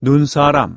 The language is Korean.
눈사람.